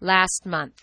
last month.